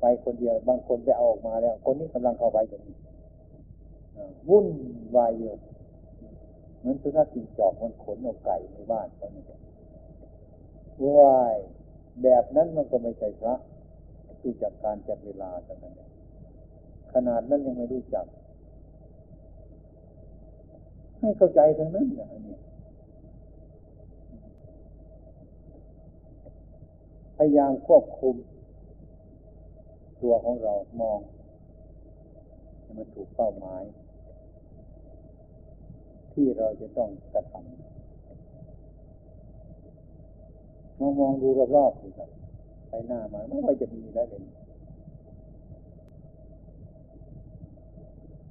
ไปคนเดียวบางคนไปเอาออกมาแล้ว คนนี้กำลังเข้าไปอย่างนี้ วุ่นวายอยู่เหมือนสุนัขจิงจอกมันขนเอาไก่ในบ้านเขาเนี่ยวายแบบนั้นมันก็ไม่ใช่พระรู้จักการจัดเวลาเท่านั้นขนาดนั้นยังไม่รู้จัก ให้เข้าใจทั้งนั้นเนี่ยอันนี้พยายามควบคุม ตัวของเรามอง มันถูกเป้าหมาย ที่เราจะต้องกระทำมองมองดูรอบๆสิครับไปหน้ามาไม่ว่าจะมีแล้วเลย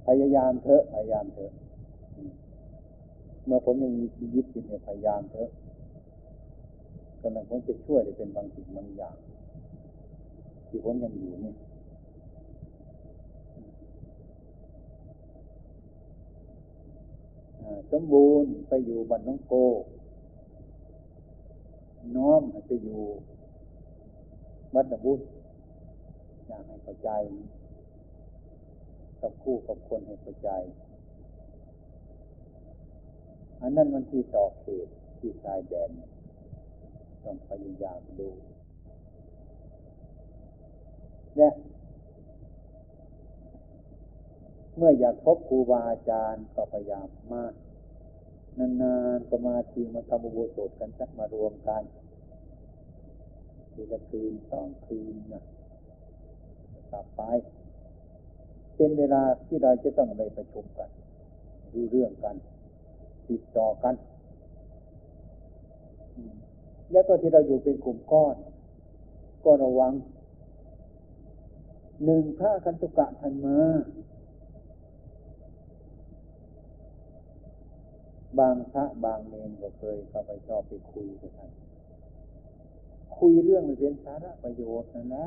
พยายามเถอะพยายามเถอะ เมื่อผมยังมีชีวิตอยู่เนี่ยพยายามเถอะกำลังผมจะช่วยได้เป็นบางสิ่งบางอย่าง ที่ผมยังอยู่เนี่ย สมบูรณ์ไปอยู่บันน้องโก น้อมไปอยู่วัดนบุญอยากให้เข้าใจกับคู่กับคนให้เข้าใจ อันนั้นมันที่ต่อเขตที่ชายแดน ต้องพยายามดูเนี่ย เมื่ออยากพบครูบาอาจารย์ก็พยายามมาก นานๆก็มาทีมาทำอุโบสถกันสักมารวมกันทีละคืนสองคืนนะกลับไป เป็นเวลาที่เราจะต้องเลยประชุมกัน ดูเรื่องกัน ติดต่อกัน แล้วก็ที่เราอยู่เป็นกลุ่มก้อน ก็ระวัง หนึ่งพระกันตุกะทันมา บางพระบางเนรก็เคยเข้าไปชอบไปคุยกับท่านคุยเรื่องไม่เป็นสาระประโยชน์นะนะ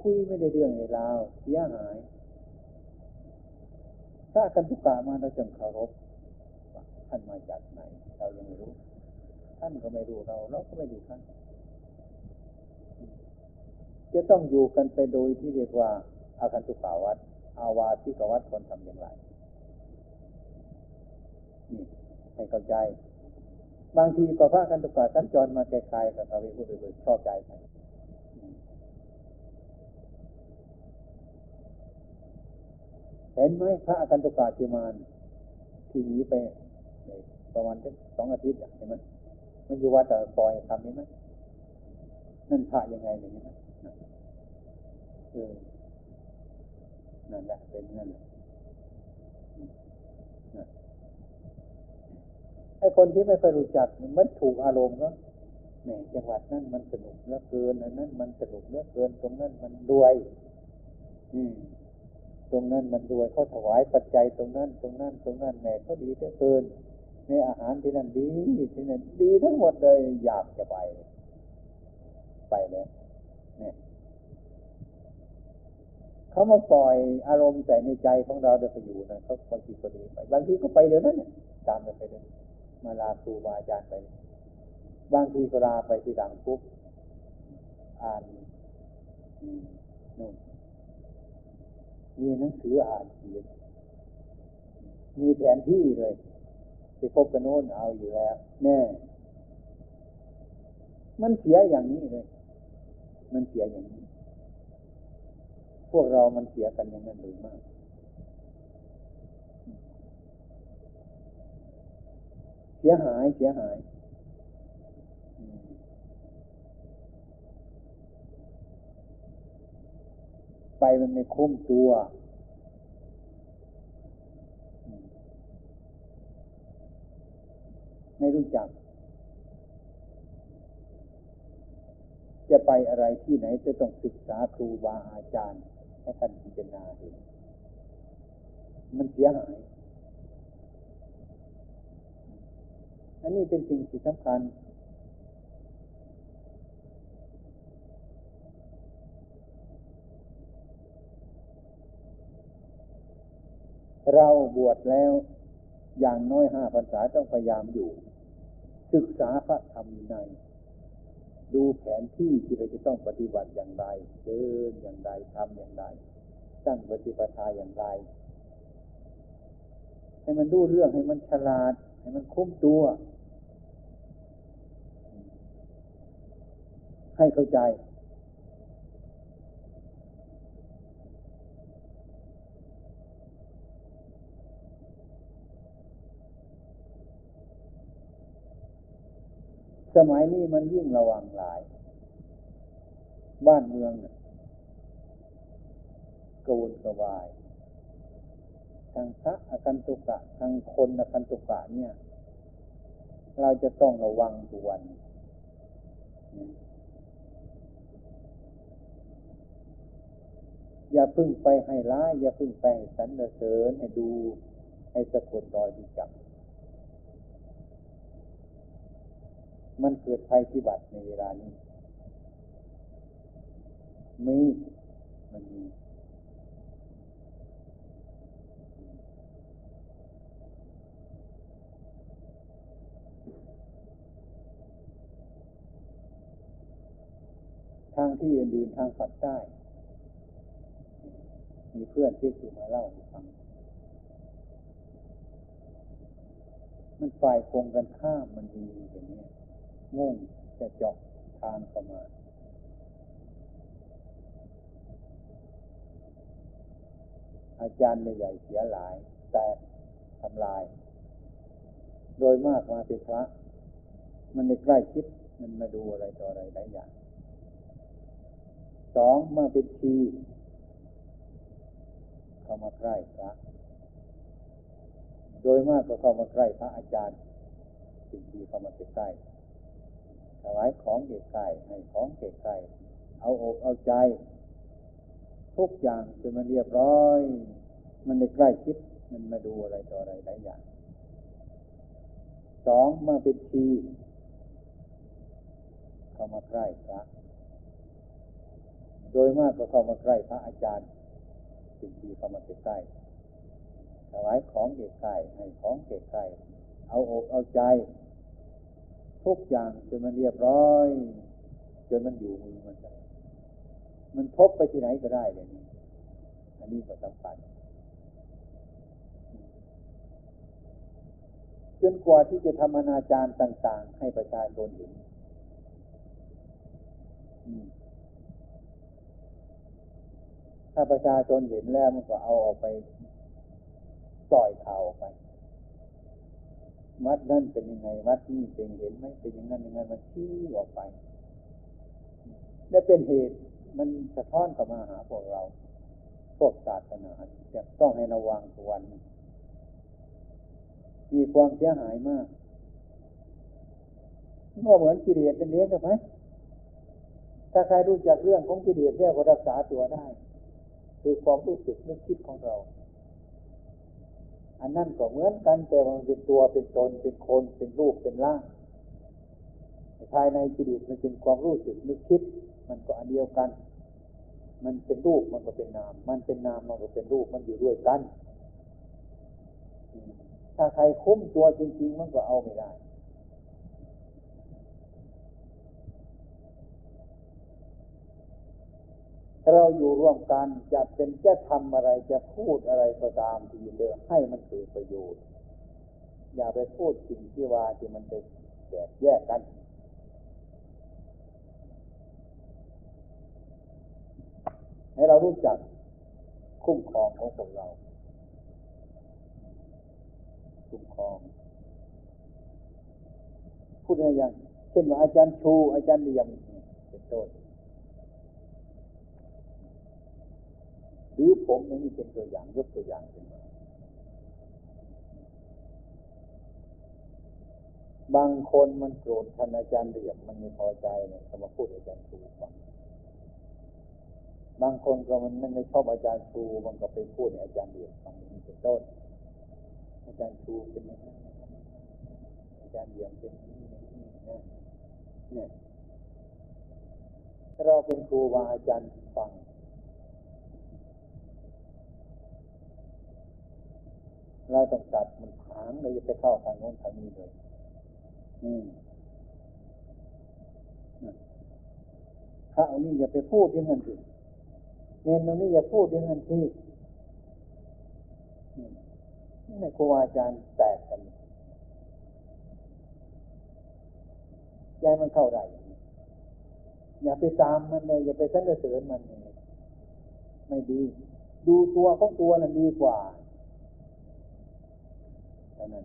คุยไม่ได้เรื่องในราวเสียหายถ้ากันทุกกามาเราจึงเคารพท่านมาจากไหน เรายังไม่รู้ ท่านก็ไม่รู้เรา เราก็ไม่รู้ท่านจะต้องอยู่กันไปโดยที่เรียกว่าอาคันตุกาวัด อาวาสิกวัดควรทำอย่างไร นี่ให้เข้าใจ บางทีก็พระกันตุกะสัญจรมาไกลๆกับเขาไปพูดไปชอบใจกันเห็นไหมพระกันตุกะที่มานที่นี้ไปประมาณสองอาทิตย์เห็นไหมมันอยู่วัดแต่ปล่อยทำนี้ไหมนั่นพระยังไงอย่างนี้นะเออ นั่นแหละเป็นนั่นแหละไอ้คนที่ไม่เคยรู้จักมันถูกอารมณ์ก็แหมจังหวัดนั้นมันสนุกเหลือเกินอันนั้นมันสนุกเหลือเกิน ตรงนั้นมันรวย อืมตรงนั้นมันรวยเขาถวายปัจจัยตรงนั้น ตรงนั้น ตรงนั้นแหมเขาดีเหลือเกินในอาหารที่นั่นดีที่นั่นดีทั้งหมดเลยอยากจะไป ไปแล้วเนี่ย เขามาปล่อยอารมณ์ใส่ในใจของเราเดินไปอยู่นะเขาบางทีก็ดีไปบางทีก็ไปเดี๋ยวนั้นเนี่ยตามกันไปเลยมาลาครูบาอาจารย์ไป บางทีก็ลาไปที่หลังปุ๊บอ่านนู่นมีหนังสืออ่านเขียนมีแผนที่เลยไปพบกันโน้นเอาอยู่แล้วแน่มันเสียอย่างนี้เลย มันเสียอย่างนี้ พวกเรามันเสียกันอย่างนั้นหรือมากเสียหายเสียหาย ไปมันไม่คุ้มตัวไม่รู้จัก จะไปอะไรที่ไหนจะต้องศึกษาครูบาอาจารย์ ให้ท่านพิจารณาเห็น มันเสียหาย อันนี้เป็นสิ่งที่สำคัญ เราบวชแล้ว อย่างน้อยห้าพรรษาต้องพยายามอยู่ ศึกษาพระธรรมใน ดูแผนที่ที่เราจะต้องปฏิบัติอย่างไร เดินอย่างไรทำอย่างไรตั้งปฏิปทาอย่างไร ให้มันรู้เรื่องให้มันฉลาด ให้มันคุ้มตัว ให้เข้าใจ สมัยนี้มันยิ่งระวังหลาย บ้านเมืองกวนกวาย ทางพระอคันตุกะ ทางคนอคันตุกะเนี่ย เราจะต้องระวังทุกวันอย่าพึ่งไปให้ร้าย อย่าพึ่งไปสรรเสริญให้ดู ให้สะกดรอยดูจับ มันเกิดภัยพิบัติในเวลานี้ มีมันมีทางที่อื่นๆทางฝักใต้มีเพื่อนที่สูมาเล่าให้ฟัง มันฝ่ายคงกันข้ามมันมีอย่างนี้ มุ่งจะเจาะทางเข้ามาอาจารย์ใหญ่เสียหลาย แตกทำลาย โดยมากมาเป็นพระ มันในใกล้ชิดมันมาดูอะไรต่ออะไรหลายอย่างสองมาเป็นชีเข้ามาใกล้พระ โดยมากก็เข้ามาใกล้พระอาจารย์เป็นชีเข้ามาใกล้ ถวายของเกไก่ให้ของเกไก่เอาอกเอาใจ ทุกอย่างจนมันเรียบร้อย มันในใกล้ชิดมันมาดูอะไรต่ออะไรหลายอย่างสองมาเป็นชีเข้ามาใกล้พระโดยมากก็เข้ามาใกล้พระอาจารย์เป็นชีเข้ามาใกล้ถวายของเกไก่ให้ของเกไก่เอาอกเอาใจ ทุกอย่างจนมันเรียบร้อย จนมันอยู่มือมันมันพบไปที่ไหนก็ได้เลยนี่อันนี้ก็สำคัญจนกว่าที่จะทำอนาจารต่าง ๆ ให้ประชาชนเห็นถ้าประชาชนเห็นแล้วมันก็เอาออกไปปล่อยข่าวออกไป วัดนั่นเป็นยังไง วัดนี่เป็นเห็นไหมเป็นอย่างนั้นอย่างนั้นมันชี้ออกไปและเป็นเหตุมันสะท้อนเข้ามาหาพวกเรา พวกศาสนาจะต้องให้ระวังทุกวันมีความเสียหายมากก็เหมือนกิเลสเป็นเลี้ยงใช่ไหมถ้าใครรู้จักเรื่องของกิเลสเนี่ยก็รักษาตัวได้ คือความรู้สึกนึกคิดของเรา อันนั้นก็เหมือนกันแต่มันเป็นตัวเป็นตนเป็นคนเป็นรูปเป็นร่างภายในจิตมันเป็นความรู้สึกนึกคิด มันก็อันเดียวกัน มันเป็นรูปมันก็เป็นนาม มันเป็นนามมันก็เป็นรูปมันอยู่ด้วยกัน ถ้าใครคุ้มตัวจริง ๆ มันก็เอาไม่ได้ เราอยู่ร่วมกันจะเป็นจะทำอะไรจะพูดอะไรก็ตามทีเดียวให้มันเกิดประโยชน์ อย่าไปพูดสิ่งที่ว่าที่มันจะแตกแยกกันให้เรารู้จักคุ้มครองของพวกเรา คุ้มครอง พูดอะไรอย่างเช่นว่าอาจารย์ชู อาจารย์เลียมเป็นต้น หรือผมนี่เป็นตัวอย่างยกตัวอย่างขึ้นมาบางคนมันโกรธท่านอาจารย์เรียบมันไม่พอใจเนี่ยเขามาพูดอาจารย์ชูฟังบางคนก็มันไม่ชอบอาจารย์ชูมันก็ไปพูดในอาจารย์เรียบฟังนี่เป็นต้น อาจารย์ชูเป็นอย่างนั้นอาจารย์เรียบเป็นอย่างนี้นะเนี่ยเราเป็นครูบาอาจารย์ฟัง เราต้องตัดมันถางเลยจะไปเข้าทางโน้นทางนี้เลยอืมพระองค์นี้อย่าไปพูดอย่างนั้นสิเนนตรงนี้อย่าพูดอย่างนั้นสินี่ในครูอาจารย์แตกกันใจมันเข้าไรอย่าไปตามมันเลย อย่าไปสรรเสริญมันเลยไม่ดี ดูตัวของตัวนั้นดีกว่า ท่านั้น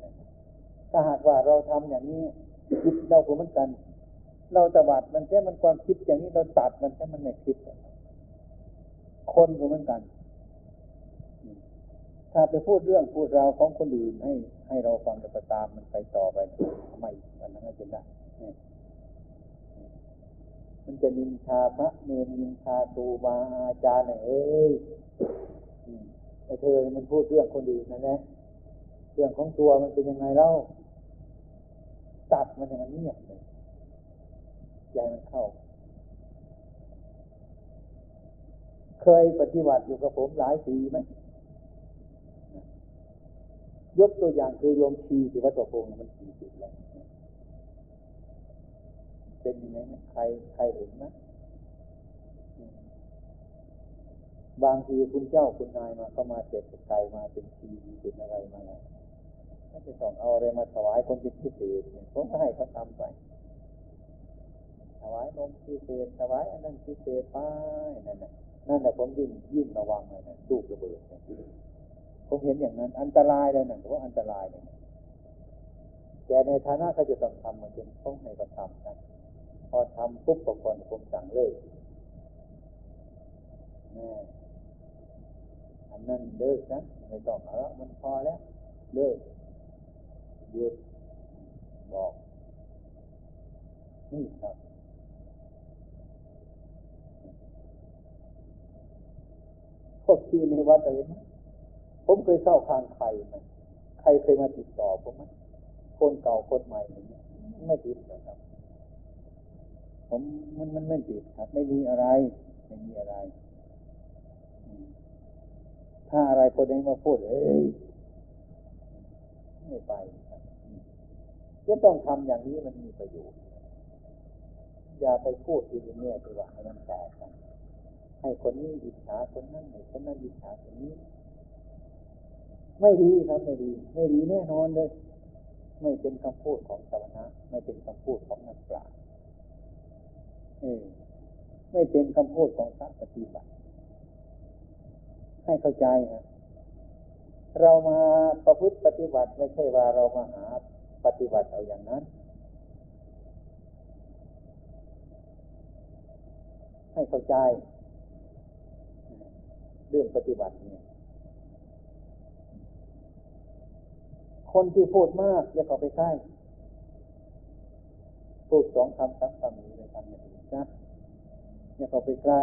ถ้าหากว่าเราทำอย่างนี้คิดเราก็เหมือนกัน เราตบัดมันแค่มันความคิดอย่างนี้เราตัดมันแค่มันไม่คิด คนก็เหมือนกัน ถ้าไปพูดเรื่องพูดราวของคนอื่นให้ ให้เราฟังแล้วก็ตามมันไปต่อไปทำไมมันนั้นจะได้มันจะนินทาพระเนรนินทาครูบาอาจารย์เอ้ยไอเธอมันพูดเรื่องคนอื่นนะเนะ เรื่องของตัวมันเป็นยังไงเล่าตัดมันอย่างมันเงียบเลยใจมันเข้า เคยปฏิบัติอยู่กับผมหลายปีไหมยกตัวอย่างคือโยมชีที่วัดตัวพงมันสี่สิบแล้วเป็นยังไงไหมใครใครเห็นไหมบางทีคุณเจ้าคุณนายมาเข้ามาเจ็บไกลมาเป็นชีเป็นอะไรมา ถ้าจะต้องเอาอะไรมาถวายคนพิเศษผมก็ให้เขาทำไป ถวายนมพิเศษถวายอันนั้นพิเศษไปนั่นแหละนั่นแหละผมยิ่งยิ่งระวังเลยนะลูกระเบิดผมเห็นอย่างนั้น อันตรายเลยนะเพราะอันตรายเลยแต่ในฐานะเขาจะต้องทำมันเป็นต้องให้เขาทำนะพอทำปุ๊บปกรผมสั่งเลิกนี่อันนั้นเลิกนะไม่ต้องแล้วมันพอแล้ว เลิก หยุดบอก นี่ครับพวกที่ในวัดอะไรไหมผมเคยเข้าคางใครไหมใครเคยมาติดต่อผมไหมคนเก่าคนใหม่ไม่ติดนะครับ ผมมันมันไม่ติดครับ ไม่มีอะไร ไม่มีอะไร ถ้าอะไรคนไหนมาพูดเอ้ยไม่ไป จะต้องทำอย่างนี้มันมีประโยชน์ อย่าไปพูดทีนี้ที่ว่าให้มันแตกกันให้คนนี้อิจฉาคนนั้นให้คนนั้นอิจฉาคนนี้ ไม่ดีครับไม่ดี ไม่ดีแน่นอนเลย ไม่เป็นคำพูดของสมณะไม่เป็นคำพูดของนักปราชญ์เออไม่เป็นคำพูดของพระปฏิบัติ ให้เข้าใจฮะเรามาประพฤติปฏิบัติไม่ใช่ว่าเรามาหา ปฏิบัติเอาอย่างนั้น ให้เข้าใจ เรื่องปฏิบัติเนี่ย คนที่พูดมากอย่าเข้าไปใกล้พูดสองคำสามคำนี้เลยทำไม่ดีนะอย่าเข้าไปใกล้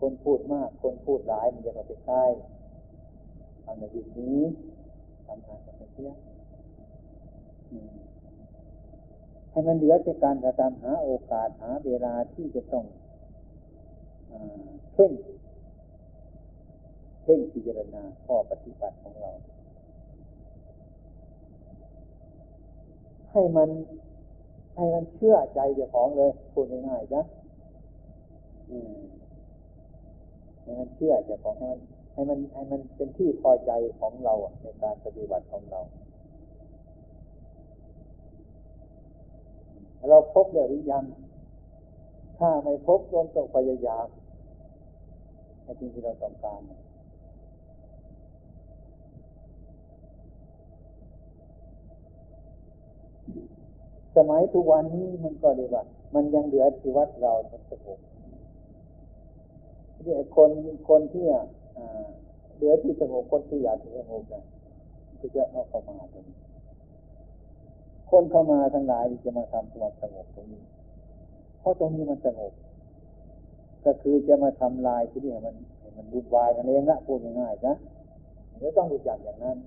คนพูดมาก คนพูดหลายมันอย่าเข้าไปใกล้ทำในที่นี้ ทำงานกับเพื่อให้มันเหลือจากการกระทำหาโอกาสหาเวลาที่จะต้องเพ่งเพ่งพิจารณาข้อปฏิบัติของเรา ให้มันให้มันเชื่อใจเจ้าของเลยพูดง่ายๆนะให้มันเชื่อเจ้าของให้มัน ให้มันให้มันเป็นที่พอใจของเราในการปฏิบัติของเรา เราพบแล้วหรือยัง ถ้าไม่พบรวมต้องพยายามในสิ่งที่เราต้องการสมัยทุกวันนี้มันก็เรียกว่า มันยังเหลือที่วัดเราทั้งบที่คนคนที่ เหลือที่สงบคนที่อยากสงบนะก็จะเอาเข้ามาตรงนี้คนเข้ามาทั้งหลายจะมาทำความสงบตรงนี้ เพราะตรงนี้มันสงบ ก็คือจะมาทำลายที่นี่มันมันวุ่นวายนั่นเองละพูดง่ายๆนะเดี๋ยวต้องรู้จักอย่างนั้น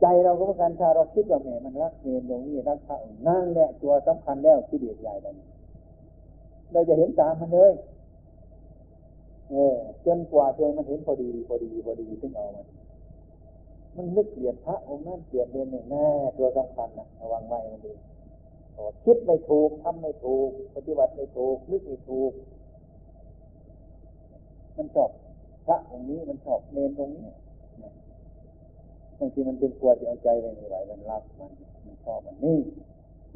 ใจเราก็เหมือนกันถ้าเราคิดว่าแหมมันรักเมนตรงนี้รักพระนั่นแหละตัวสำคัญแล้วที่เดียดใหญ่เลย เราจะเห็นตามมันเลยเออจนกว่าใจมันเห็นพอดี พอดีพอดีถึงเอามันมันนึกเกลียดพระองค์นั้นเกลียดเนรหนึ่งแน่ตัวสำคัญนะระวังไว้มันดีคิดไม่ถูกทำไม่ถูก ปฏิบัติไม่ถูกนึกไม่ถูก มันชอบพระองค์นี้มันชอบเนรตรงนี้บางทีมันเป็นกลัวจะเอาใจไปไม่ไหวมันรักมัน มันชอบมันนี่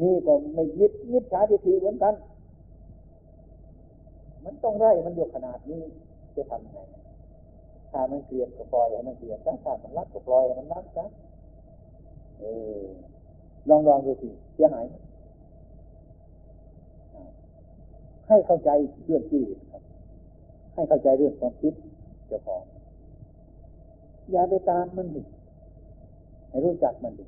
นี่ก็ไม่มิดมิดฉาทิฏฐิเหมือนกัน มันต้องไร่มันอยู่ขนาดนี้จะทำไงถ้ามันเกลียดก็ปล่อยให้มันเกลียดถ้าถ้ามันรักก็ปล่อยให้มันรักซะเออลองลองดูสิเสียหายให้เข้าใจเรื่องกิเลสครับ ให้เข้าใจเรื่องความคิดเจ้าของอย่าไปตามมันดิให้รู้จักมันดิ